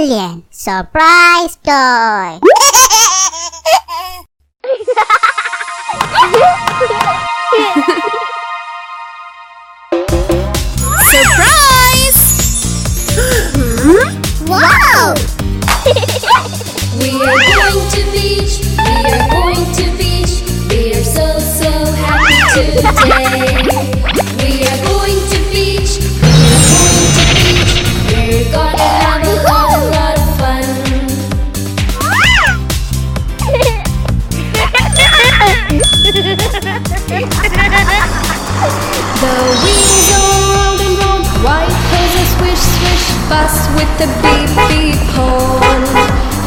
Alien Surprise Toy Surprise! Wow! We The wheels all round and round. White hose a swish swish. Bus with the beep beep horn.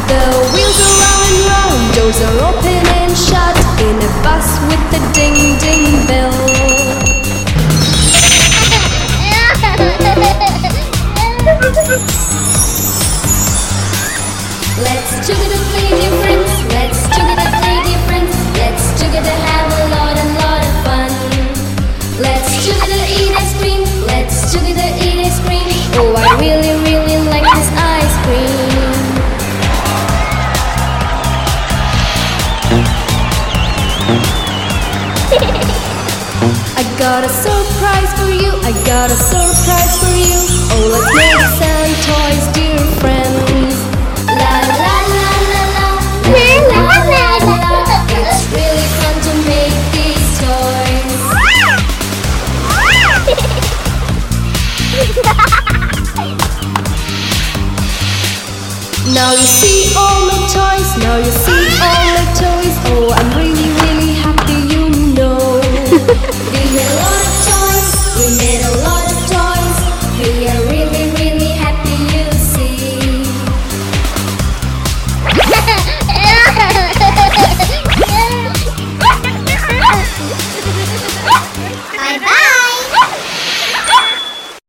The wheels are round and round. Doors are open and shut. In a bus with the ding ding bell. Let's together play difference. Let's I got a surprise for you. I got a surprise for you. Oh, let's make some toys, dear friends. La la la la la. La la la la. It's really fun to make these toys. Now you see all my Bye-bye!